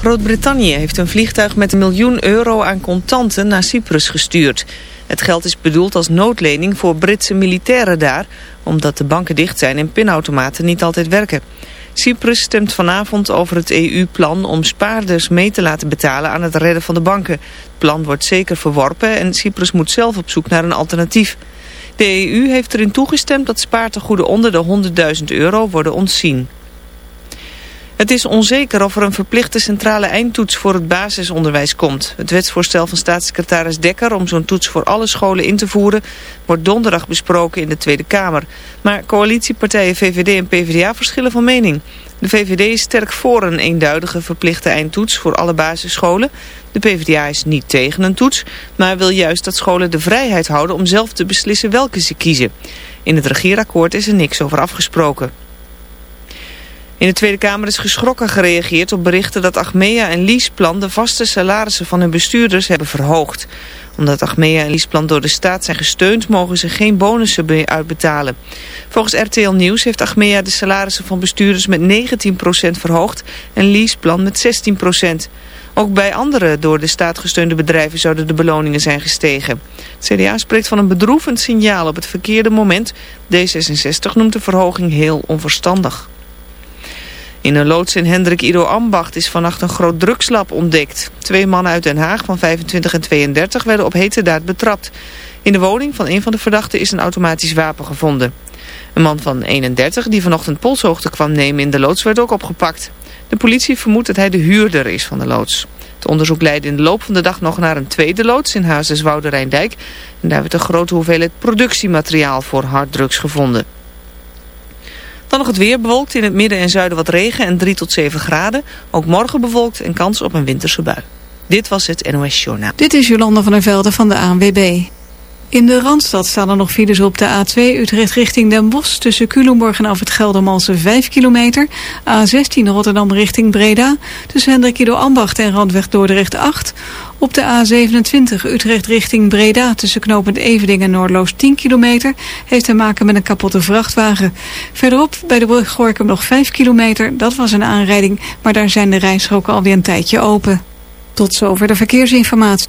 Groot-Brittannië heeft een vliegtuig met een miljoen euro aan contanten naar Cyprus gestuurd. Het geld is bedoeld als noodlening voor Britse militairen daar, omdat de banken dicht zijn en pinautomaten niet altijd werken. Cyprus stemt vanavond over het EU-plan om spaarders mee te laten betalen aan het redden van de banken. Het plan wordt zeker verworpen en Cyprus moet zelf op zoek naar een alternatief. De EU heeft erin toegestemd dat spaartegoeden onder de 100.000 euro worden ontzien. Het is onzeker of er een verplichte centrale eindtoets voor het basisonderwijs komt. Het wetsvoorstel van staatssecretaris Dekker om zo'n toets voor alle scholen in te voeren... wordt donderdag besproken in de Tweede Kamer. Maar coalitiepartijen VVD en PvdA verschillen van mening. De VVD is sterk voor een eenduidige verplichte eindtoets voor alle basisscholen. De PvdA is niet tegen een toets, maar wil juist dat scholen de vrijheid houden om zelf te beslissen welke ze kiezen. In het regeerakkoord is er niks over afgesproken. In de Tweede Kamer is geschrokken gereageerd op berichten dat Achmea en Liesplan de vaste salarissen van hun bestuurders hebben verhoogd. Omdat Achmea en Liesplan door de staat zijn gesteund, mogen ze geen bonussen uitbetalen. Volgens RTL Nieuws heeft Achmea de salarissen van bestuurders met 19% verhoogd en Liesplan met 16%. Ook bij andere door de staat gesteunde bedrijven zouden de beloningen zijn gestegen. Het CDA spreekt van een bedroevend signaal op het verkeerde moment. D66 noemt de verhoging heel onverstandig. In een loods in Hendrik Ido Ambacht is vannacht een groot drugslab ontdekt. Twee mannen uit Den Haag van 25 en 32 werden op hete daad betrapt. In de woning van een van de verdachten is een automatisch wapen gevonden. Een man van 31 die vanochtend polshoogte kwam nemen in de loods werd ook opgepakt. De politie vermoedt dat hij de huurder is van de loods. Het onderzoek leidde in de loop van de dag nog naar een tweede loods in Hazeswoude Rijndijk. En daar werd een grote hoeveelheid productiemateriaal voor harddrugs gevonden. Dan nog het weer bewolkt in het midden en zuiden wat regen en 3 tot 7 graden. Ook morgen bewolkt en kans op een winterse bui. Dit was het NOS Journaal. Dit is Jolanda van der Velde van de ANWB. In de Randstad staan er nog files op de A2 Utrecht richting Den Bosch... tussen Culemborg en af het Geldermalsen 5 kilometer. A16 Rotterdam richting Breda. Tussen Hendrik Ido Ambacht en Randweg Dordrecht 8. Op de A27 Utrecht richting Breda tussen knooppunt Evening en Noordloos 10 kilometer... heeft te maken met een kapotte vrachtwagen. Verderop bij de brug Gorkum nog 5 kilometer. Dat was een aanrijding, maar daar zijn de rijstroken alweer een tijdje open. Tot zover de verkeersinformatie.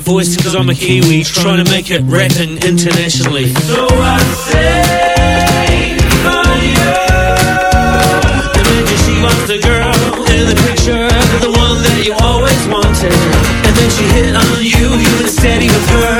voice because I'm a Kiwi trying to make it rapping internationally. So I say you. Imagine she was the girl in the picture, the one that you always wanted. And then she hit on you, you were steady with her.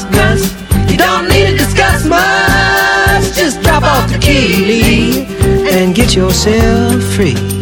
Keeley and get yourself free.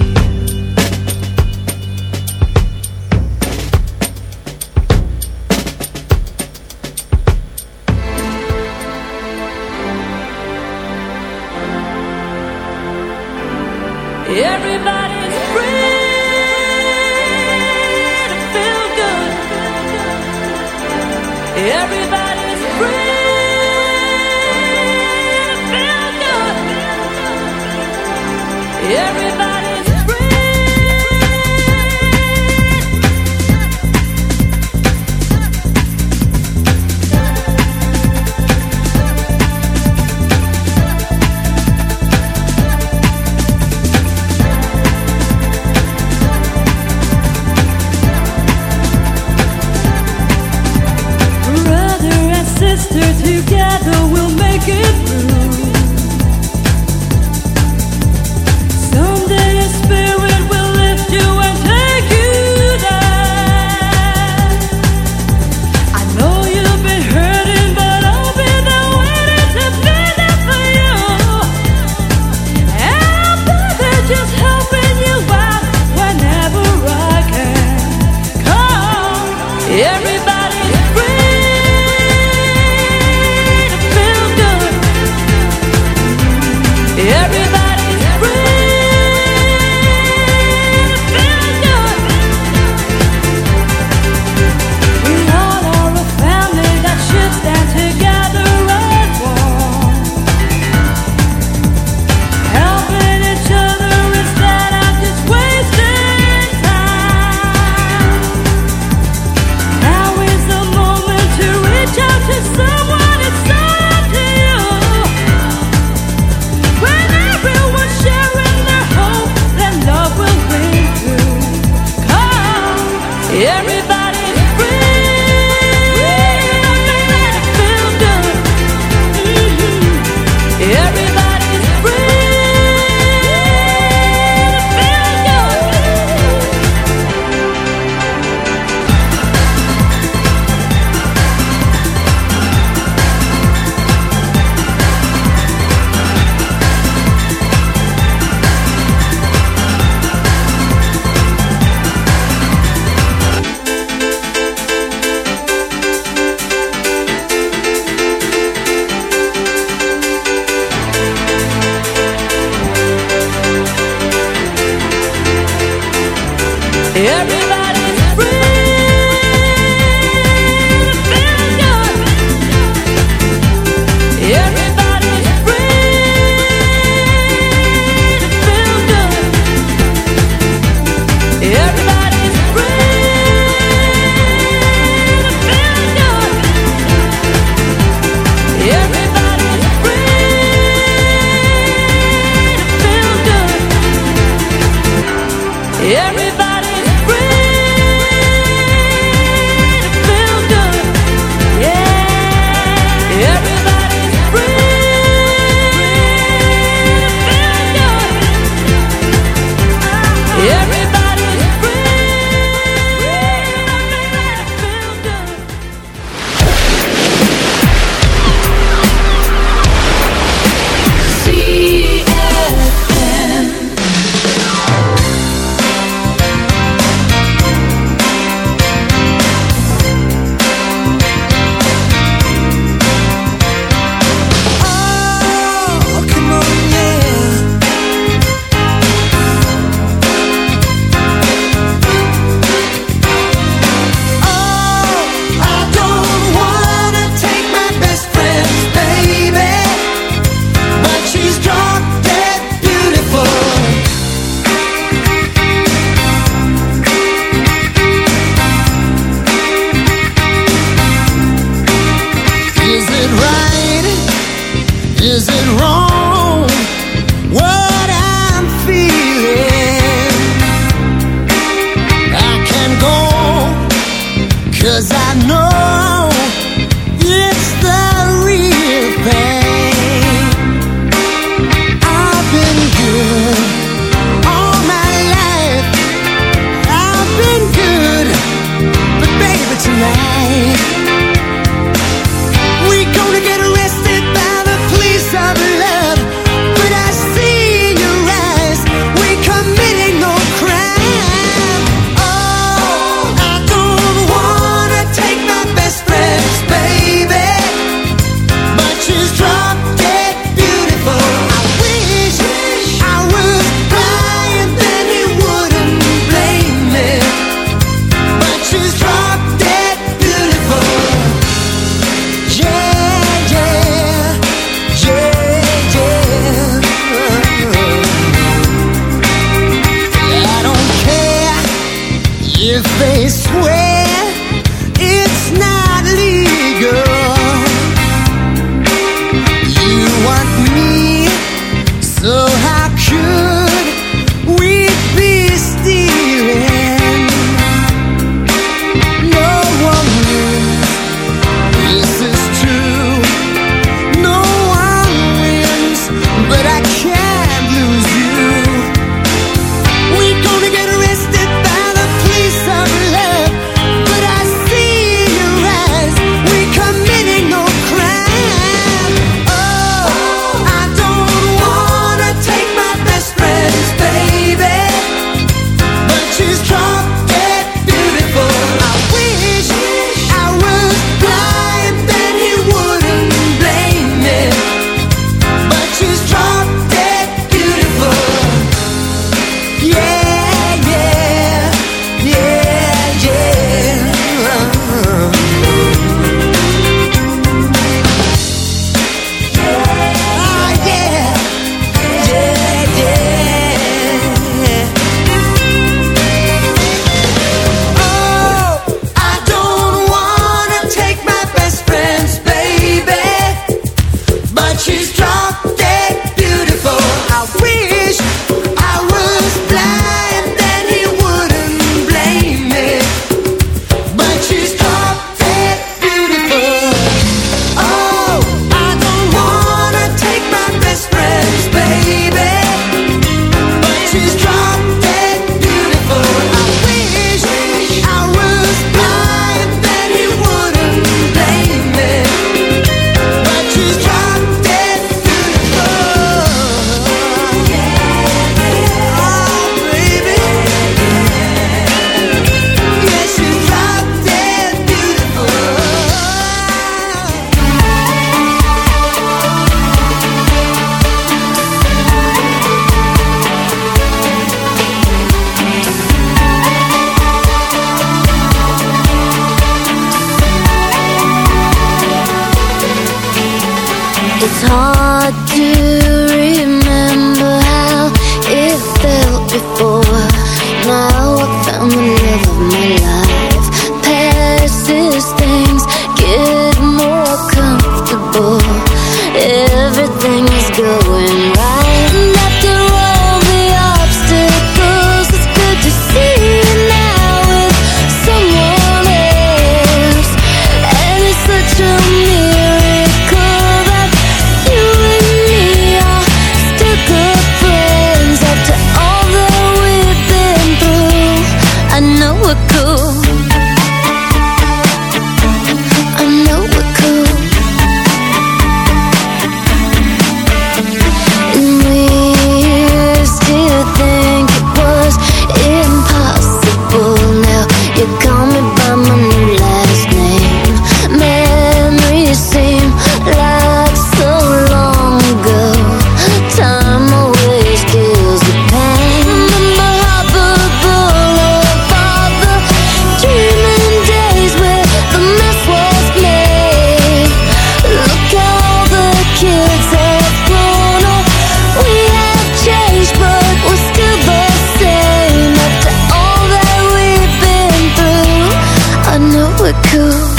We're cool.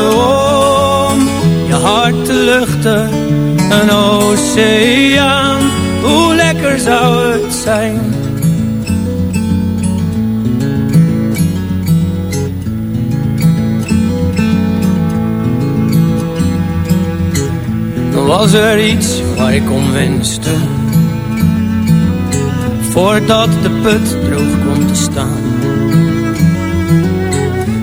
luchten, een oceaan, hoe lekker zou het zijn. Was er iets waar ik om wenste. Voordat de put droog kwam te staan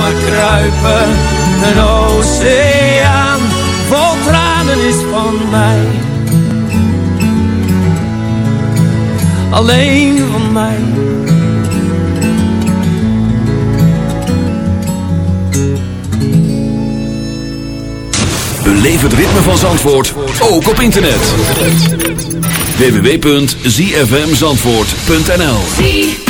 maar kruipen, een oceaan vol tranen is van mij. Alleen van mij. Beleef het ritme van Zandvoort, ook op internet. www.zfmzandvoort.nl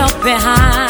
left behind.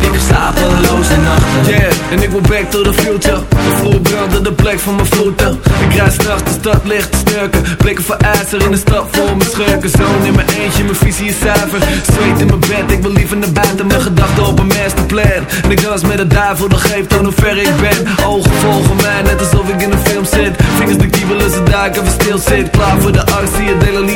ik heb nachten. Yeah, en ik wil back to the future. De vloer de plek van mijn voeten. Ik rijd straks de stad licht te Blikken voor ijzer in de stad voor mijn schurken. Zoon in mijn eentje, mijn visie is zuiver. Zweet in mijn bed, ik wil liever naar buiten. Mijn gedachten op een masterplan. En ik dans met de duivel, dat geeft aan hoe ver ik ben. Ogen volgen mij, net alsof ik in een film zit. Vingers de kiebelen, ze duiken, even stil zit. Klaar voor de arts, zie je delaline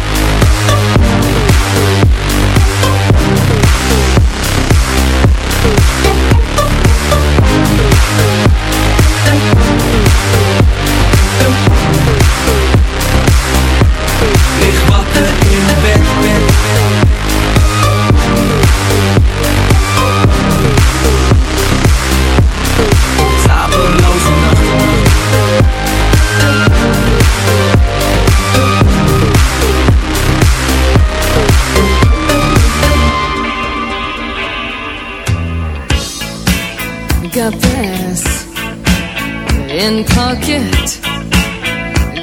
Got brass in pocket.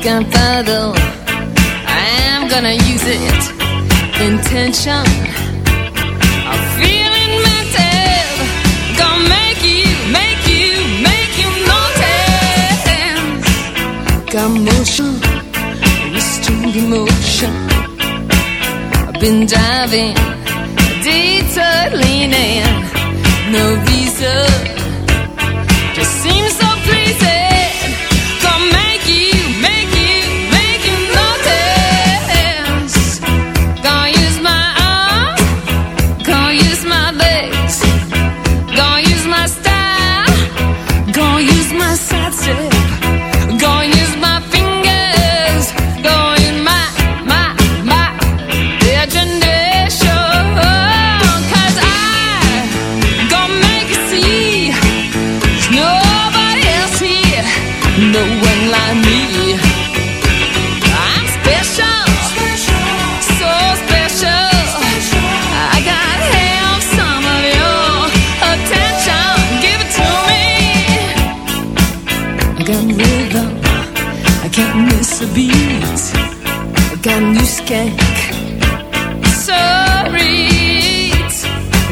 Gunpowder, I'm gonna use it. Intention, I'm feeling mental. Gonna make you, make you, make you notice. Got motion, restrained emotion. I've been diving, detour leaning, no visa.